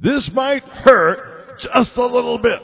This might hurt just a little bit.